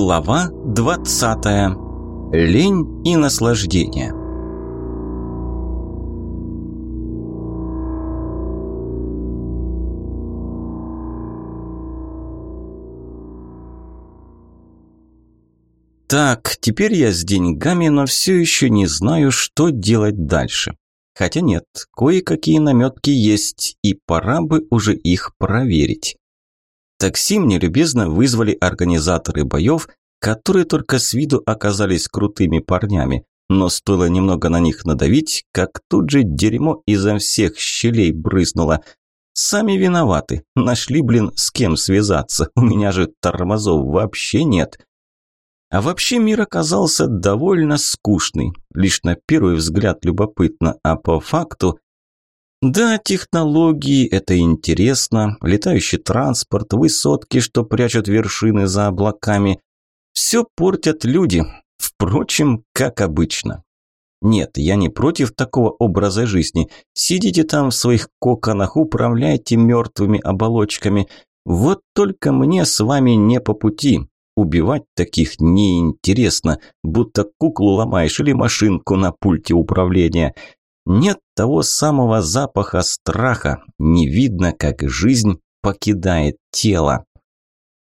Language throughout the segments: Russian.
Глава 20. Лень и наслаждение. Так, теперь я с деньгами, но все еще не знаю, что делать дальше. Хотя нет, кое-какие наметки есть, и пора бы уже их проверить. Такси мне любезно вызвали организаторы боев, которые только с виду оказались крутыми парнями, но стоило немного на них надавить, как тут же дерьмо изо всех щелей брызнуло. Сами виноваты, нашли, блин, с кем связаться, у меня же тормозов вообще нет. А вообще мир оказался довольно скучный, лишь на первый взгляд любопытно, а по факту да, технологии – это интересно, летающий транспорт, высотки, что прячут вершины за облаками. Все портят люди, впрочем, как обычно. Нет, я не против такого образа жизни. Сидите там в своих коконах, управляйте мертвыми оболочками. Вот только мне с вами не по пути. Убивать таких неинтересно, будто куклу ломаешь или машинку на пульте управления – нет того самого запаха страха, не видно, как жизнь покидает тело.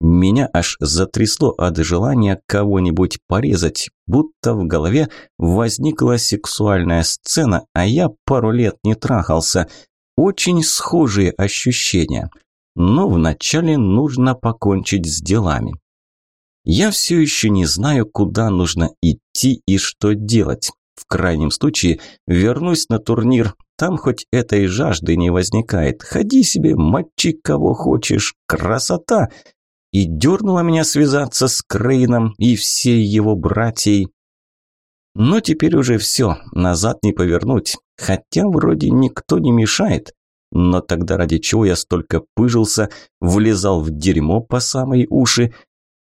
Меня аж затрясло от желания кого-нибудь порезать, будто в голове возникла сексуальная сцена, а я пару лет не трахался. Очень схожие ощущения. Но вначале нужно покончить с делами. Я все еще не знаю, куда нужно идти и что делать. В крайнем случае вернусь на турнир, там хоть этой жажды не возникает. Ходи себе, мочи кого хочешь, красота!» И дернула меня связаться с Крейном и всей его братьей. Но теперь уже все, назад не повернуть. Хотя вроде никто не мешает. Но тогда ради чего я столько пыжился, влезал в дерьмо по самые уши?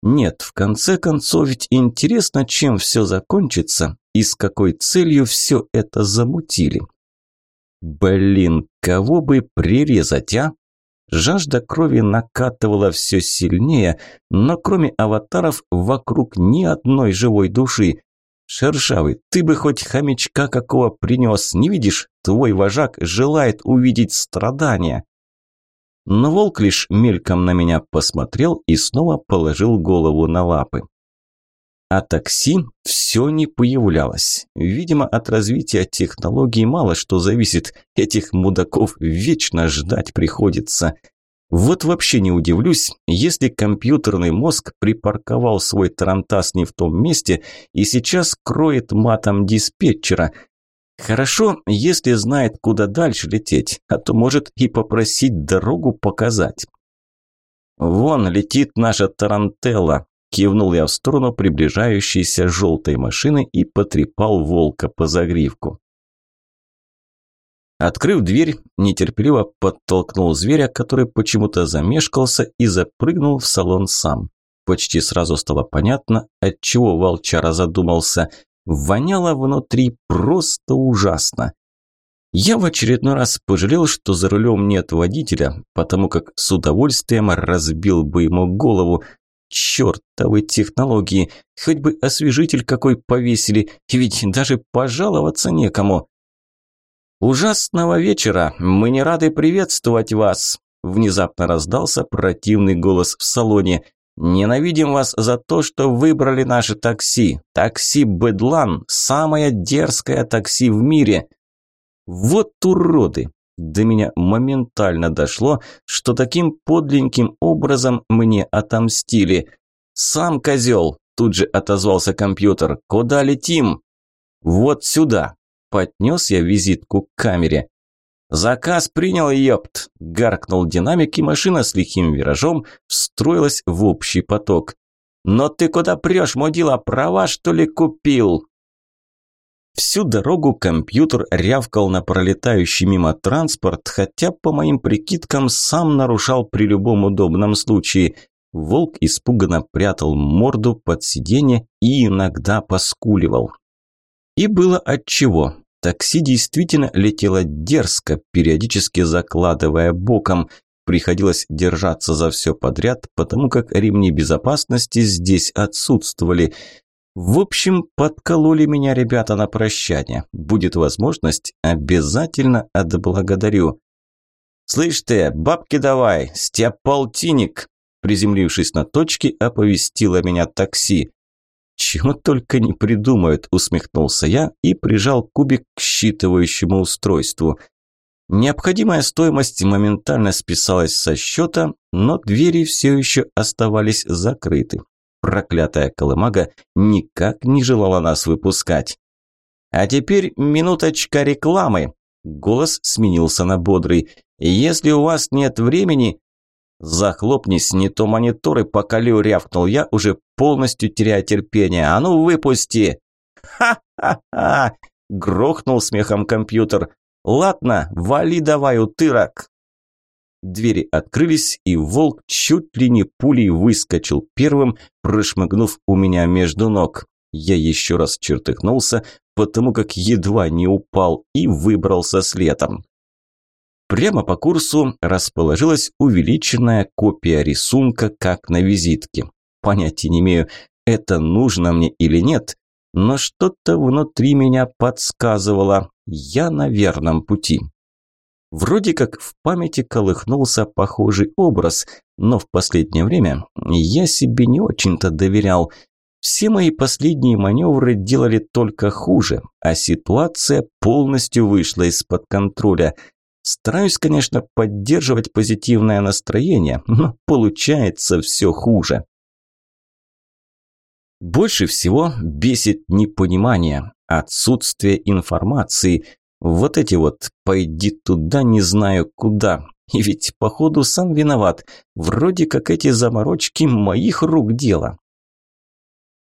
Нет, в конце концов ведь интересно, чем все закончится, и с какой целью все это замутили. Блин, кого бы прирезать, а? Жажда крови накатывала все сильнее, но кроме аватаров вокруг ни одной живой души. Шершавый, ты бы хоть хомячка какого принес, не видишь? Твой вожак желает увидеть страдания. Но волк лишь мельком на меня посмотрел и снова положил голову на лапы. А такси все не появлялось. Видимо, от развития технологий мало что зависит. Этих мудаков вечно ждать приходится. Вот вообще не удивлюсь, если компьютерный мозг припарковал свой тарантас не в том месте и сейчас кроет матом диспетчера. Хорошо, если знает, куда дальше лететь, а то может и попросить дорогу показать. «Вон летит наша тарантелла», Кивнул я в сторону приближающейся желтой машины и потрепал волка по загривку. Открыв дверь, нетерпеливо подтолкнул зверя, который почему-то замешкался и запрыгнул в салон сам. Почти сразу стало понятно, отчего волчара задумался. Воняло внутри просто ужасно. Я в очередной раз пожалел, что за рулем нет водителя, потому как с удовольствием разбил бы ему голову, Чертовы технологии! Хоть бы освежитель какой повесили, ведь даже пожаловаться некому. «Ужасного вечера! Мы не рады приветствовать вас!» Внезапно раздался противный голос в салоне. «Ненавидим вас за то, что выбрали наше такси. Такси Бедлан – самое дерзкое такси в мире!» «Вот уроды! До меня моментально дошло, что таким подленьким образом мне отомстили. «Сам козел!» – тут же отозвался компьютер. «Куда летим?» «Вот сюда!» – поднес я визитку к камере. «Заказ принял, ёпт!» – гаркнул динамик, и машина с лихим виражом встроилась в общий поток. «Но ты куда прешь, мудила, права что ли купил?» Всю дорогу компьютер рявкал на пролетающий мимо транспорт, хотя, по моим прикидкам, сам нарушал при любом удобном случае. Волк испуганно прятал морду под сиденье и иногда поскуливал. И было отчего. Такси действительно летело дерзко, периодически закладывая боком. Приходилось держаться за все подряд, потому как ремни безопасности здесь отсутствовали. В общем, подкололи меня ребята на прощание. Будет возможность, обязательно отблагодарю. «Слышь ты, бабки давай, с тебя полтинник!» Приземлившись на точке, оповестило меня такси. «Чего только не придумают», – усмехнулся я и прижал кубик к считывающему устройству. Необходимая стоимость моментально списалась со счета, но двери все еще оставались закрыты. Проклятая колымага никак не желала нас выпускать. «А теперь минуточка рекламы!» Голос сменился на бодрый. «Если у вас нет времени...» «Захлопнись, не то мониторы поколю», – рявкнул я, уже полностью теряя терпение. «А ну, выпусти!» «Ха-ха-ха!» – грохнул смехом компьютер. «Ладно, вали давай, утырок!» Двери открылись, и волк чуть ли не пулей выскочил первым, прошмыгнув у меня между ног. Я еще раз чертыхнулся, потому как едва не упал и выбрался следом. Прямо по курсу расположилась увеличенная копия рисунка, как на визитке. Понятия не имею, это нужно мне или нет, но что-то внутри меня подсказывало, я на верном пути. Вроде как в памяти колыхнулся похожий образ, но в последнее время я себе не очень-то доверял. Все мои последние маневры делали только хуже, а ситуация полностью вышла из-под контроля. Стараюсь, конечно, поддерживать позитивное настроение, но получается все хуже. Больше всего бесит непонимание, отсутствие информации. Вот эти вот «пойди туда, не знаю куда». И ведь, походу, сам виноват. Вроде как эти заморочки моих рук дело.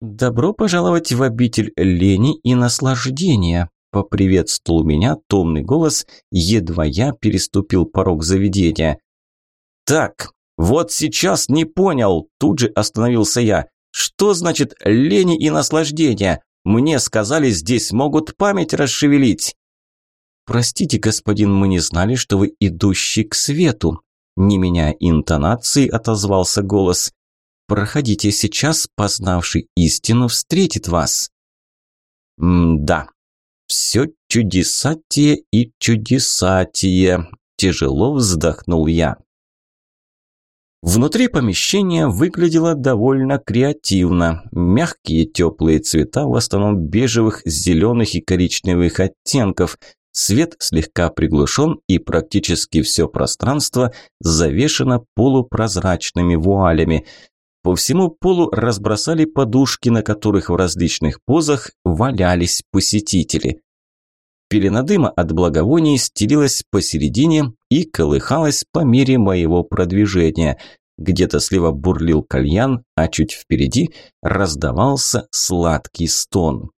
«Добро пожаловать в обитель лени и наслаждения», – поприветствовал меня томный голос, едва я переступил порог заведения. «Так, вот сейчас не понял», – тут же остановился я. Что значит лени и наслаждение? Мне сказали, здесь могут память расшевелить. Простите, господин, мы не знали, что вы идущий к свету. Не меняя интонации, отозвался голос. Проходите сейчас, познавший истину, встретит вас. М-да. Все чудесатие и чудесатие. Тяжело вздохнул я. Внутри помещения выглядело довольно креативно. Мягкие теплые цвета, в основном бежевых, зеленых и коричневых оттенков. Свет слегка приглушен и практически все пространство завешено полупрозрачными вуалями. По всему полу разбросали подушки, на которых в различных позах валялись посетители. Пелена дыма от благовоний стелилась посередине и колыхалась по мере моего продвижения. Где-то слева бурлил кальян, а чуть впереди раздавался сладкий стон.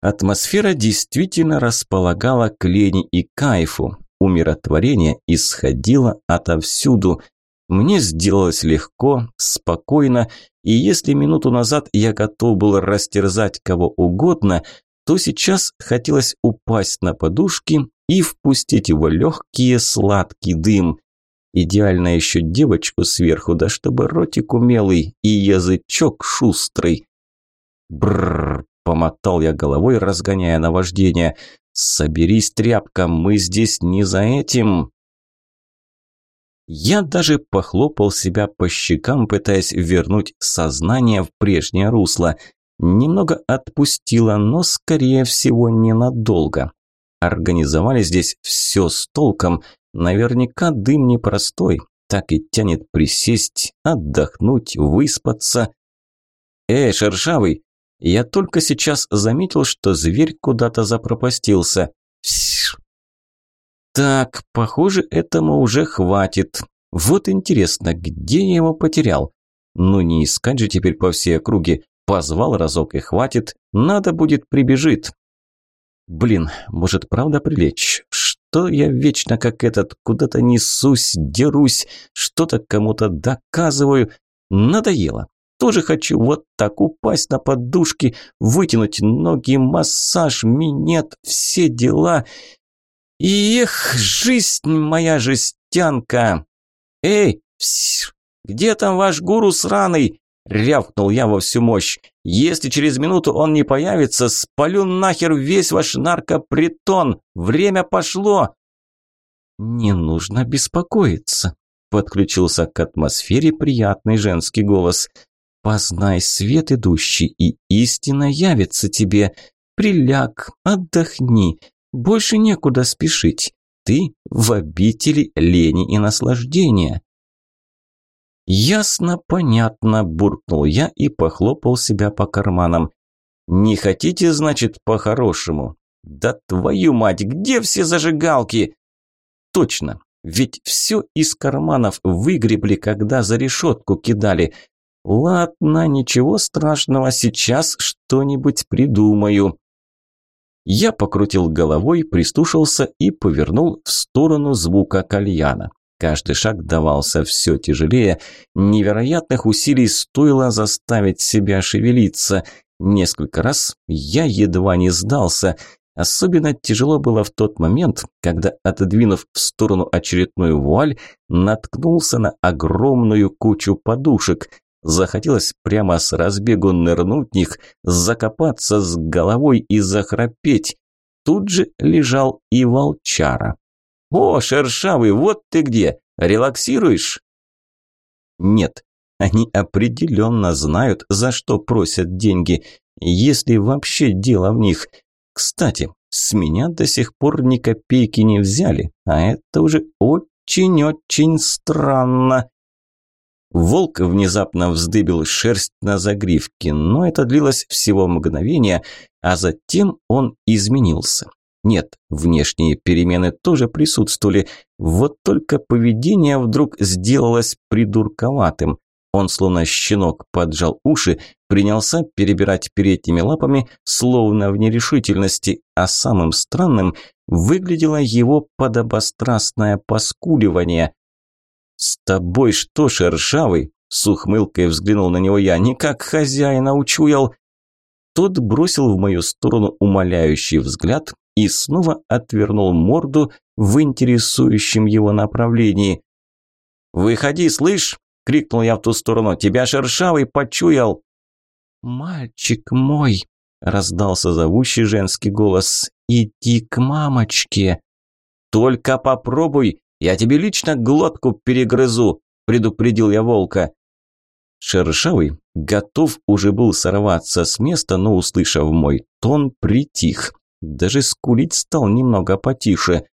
Атмосфера действительно располагала к лени и кайфу. Умиротворение исходило отовсюду. Мне сделалось легко, спокойно, и если минуту назад я готов был растерзать кого угодно, то сейчас хотелось упасть на подушки и впустить его легкий сладкий дым. Идеально еще девочку сверху, да чтобы ротик умелый и язычок шустрый. Бррр, помотал я головой, разгоняя наваждение. Соберись, тряпка, мы здесь не за этим. Я даже похлопал себя по щекам, пытаясь вернуть сознание в прежнее русло. Немного отпустила, но, скорее всего, ненадолго. Организовали здесь все с толком. Наверняка дым непростой. Так и тянет присесть, отдохнуть, выспаться. «Эй, шершавый!» Я только сейчас заметил, что зверь куда-то запропастился. Псш. Так, похоже, этому уже хватит. Вот интересно, где я его потерял? Ну не искать же теперь по всей округе. Позвал разок и хватит, надо будет прибежит. Блин, может правда прилечь? Что я вечно как этот, куда-то несусь, дерусь, что-то кому-то доказываю. Надоело. Тоже хочу вот так упасть на подушки, вытянуть ноги, массаж, минет, все дела. Эх, жизнь моя жестянка. «Эй, где там ваш гуру сраный?» – рявкнул я во всю мощь. «Если через минуту он не появится, спалю нахер весь ваш наркопритон! Время пошло!» «Не нужно беспокоиться», – подключился к атмосфере приятный женский голос. «Познай свет идущий, и истина явится тебе. Приляг, отдохни, больше некуда спешить. Ты в обители лени и наслаждения». «Ясно, понятно», – буркнул я и похлопал себя по карманам. «Не хотите, значит, по-хорошему?» «Да твою мать, где все зажигалки?» «Точно, ведь все из карманов выгребли, когда за решетку кидали. Ладно, ничего страшного, сейчас что-нибудь придумаю». Я покрутил головой, прислушался и повернул в сторону звука кальяна. Каждый шаг давался все тяжелее. Невероятных усилий стоило заставить себя шевелиться. Несколько раз я едва не сдался. Особенно тяжело было в тот момент, когда, отодвинув в сторону очередную вуаль, наткнулся на огромную кучу подушек. Захотелось прямо с разбегу нырнуть в них, закопаться с головой и захрапеть. Тут же лежал и волчара. «О, шершавый, вот ты где! Релаксируешь?» Нет, они определенно знают, за что просят деньги, если вообще дело в них. Кстати, с меня до сих пор ни копейки не взяли, а это уже очень-очень странно. Волк внезапно вздыбил шерсть на загривке, но это длилось всего мгновение, а затем он изменился. Нет, внешние перемены тоже присутствовали, вот только поведение вдруг сделалось придурковатым. Он, словно щенок, поджал уши, принялся перебирать передними лапами, словно в нерешительности, а самым странным выглядело его подобострастное поскуливание. «С тобой что, шершавый?» – с ухмылкой взглянул на него я. «Не как хозяина учуял». Тот бросил в мою сторону умоляющий взгляд, и снова отвернул морду в интересующем его направлении. «Выходи, слышь!» – крикнул я в ту сторону. «Тебя шершавый почуял!» «Мальчик мой!» – раздался зовущий женский голос. «Иди к мамочке!» «Только попробуй! Я тебе лично глотку перегрызу!» – предупредил я волка. Шершавый готов уже был сорваться с места, но, услышав мой тон, притих. Даже скулить стал немного потише.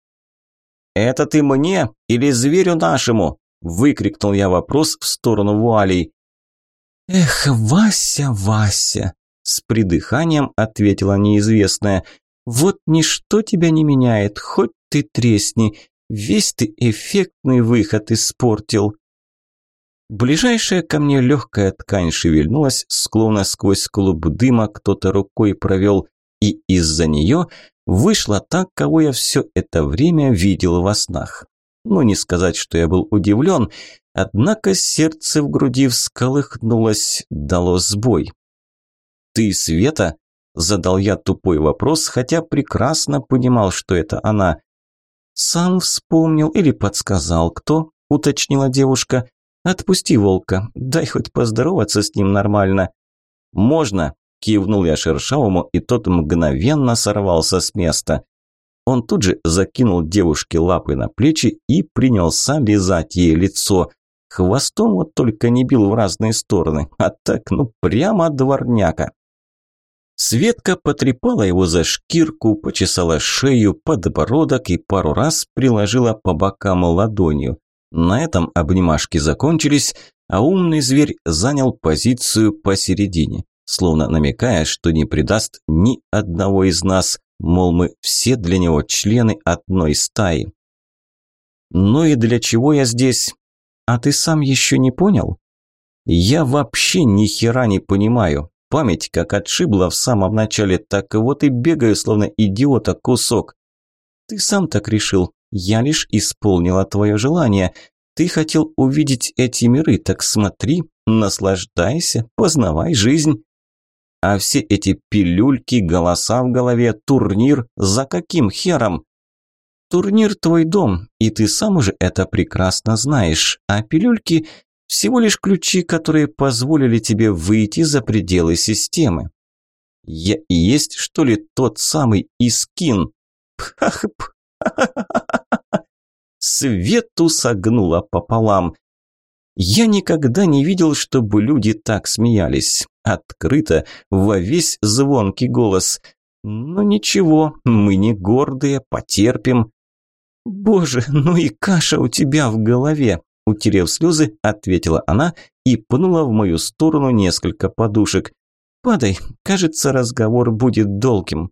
«Это ты мне или зверю нашему?» – выкрикнул я вопрос в сторону вуалей. «Эх, Вася, Вася!» – с придыханием ответила неизвестная. «Вот ничто тебя не меняет, хоть ты тресни, весь ты эффектный выход испортил». Ближайшая ко мне легкая ткань шевельнулась, словно сквозь клуб дыма кто-то рукой провел, и из-за нее вышла так, кого я все это время видел во снах. Ну, не сказать, что я был удивлен, однако сердце в груди всколыхнулось, дало сбой. «Ты Света?» – задал я тупой вопрос, хотя прекрасно понимал, что это она. «Сам вспомнил или подсказал кто?» – уточнила девушка. «Отпусти волка, дай хоть поздороваться с ним нормально». «Можно», Кивнул я Шершавому, и тот мгновенно сорвался с места. Он тут же закинул девушке лапы на плечи и принялся лизать ей лицо. Хвостом вот только не бил в разные стороны, а так, ну, прямо дворняка. Светка потрепала его за шкирку, почесала шею, подбородок и пару раз приложила по бокам ладонью. На этом обнимашки закончились, а умный зверь занял позицию посередине словно намекая, что не предаст ни одного из нас, мол, мы все для него члены одной стаи. «Ну и для чего я здесь? А ты сам еще не понял?» «Я вообще ни хера не понимаю. Память как отшибла в самом начале, так вот и бегаю, словно идиота, кусок. Ты сам так решил. Я лишь исполнила твое желание. Ты хотел увидеть эти миры, так смотри, наслаждайся, познавай жизнь. А все эти пилюльки, голоса в голове, турнир, за каким хером? Турнир твой дом, и ты сам уже это прекрасно знаешь, а пилюльки – всего лишь ключи, которые позволили тебе выйти за пределы системы. Я и есть, что ли, тот самый Искин? Свету согнуло пополам. Я никогда не видел, чтобы люди так смеялись. Открыто, во весь звонкий голос. Но ничего, мы не гордые, потерпим. «Боже, ну и каша у тебя в голове!» Утерев слезы, ответила она и пнула в мою сторону несколько подушек. «Падай, кажется, разговор будет долгим».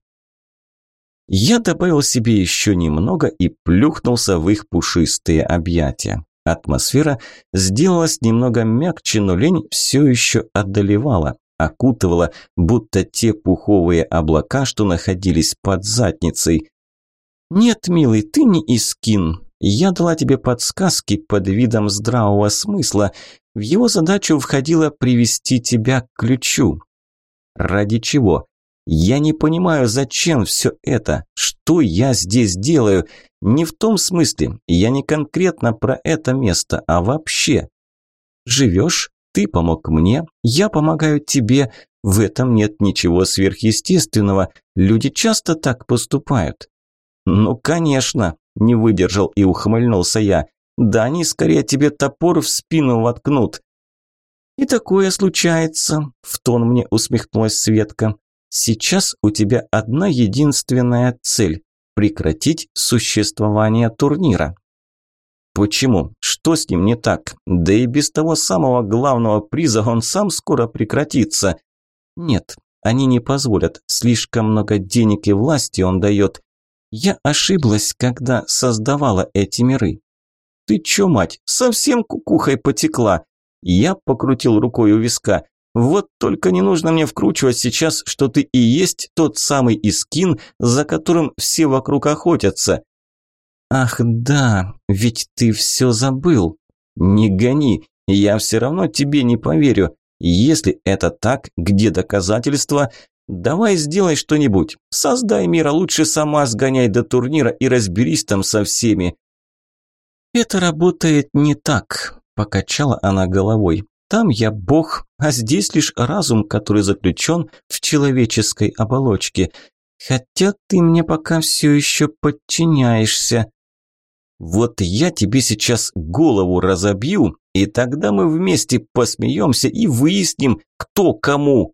Я добавил себе еще немного и плюхнулся в их пушистые объятия. Атмосфера сделалась немного мягче, но лень все еще одолевала, окутывала, будто те пуховые облака, что находились под задницей. «Нет, милый, ты не Искин. Я дала тебе подсказки под видом здравого смысла. В его задачу входило привести тебя к ключу». «Ради чего?» Я не понимаю, зачем все это? Что я здесь делаю? Не в том смысле, я не конкретно про это место, а вообще. Живешь, ты помог мне, я помогаю тебе. В этом нет ничего сверхъестественного. Люди часто так поступают. Ну, конечно, не выдержал и ухмыльнулся я. Да они скорее тебе топор в спину воткнут. И такое случается, в тон мне усмехнулась Светка. Сейчас у тебя одна единственная цель – прекратить существование турнира. Почему? Что с ним не так? Да и без того самого главного приза он сам скоро прекратится. Нет, они не позволят. Слишком много денег и власти он дает. Я ошиблась, когда создавала эти миры. Ты чё, мать, совсем кукухой потекла? Я покрутил рукой у виска. Вот только не нужно мне вкручивать сейчас, что ты и есть тот самый Искин, за которым все вокруг охотятся. Ах да, ведь ты все забыл. Не гони, я все равно тебе не поверю. Если это так, где доказательства? Давай сделай что-нибудь. Создай мир, а лучше сама сгоняй до турнира и разберись там со всеми. Это работает не так, покачала она головой. Там я бог, а здесь лишь разум, который заключен в человеческой оболочке. Хотя ты мне пока все еще подчиняешься. Вот я тебе сейчас голову разобью, и тогда мы вместе посмеемся и выясним, кто кому.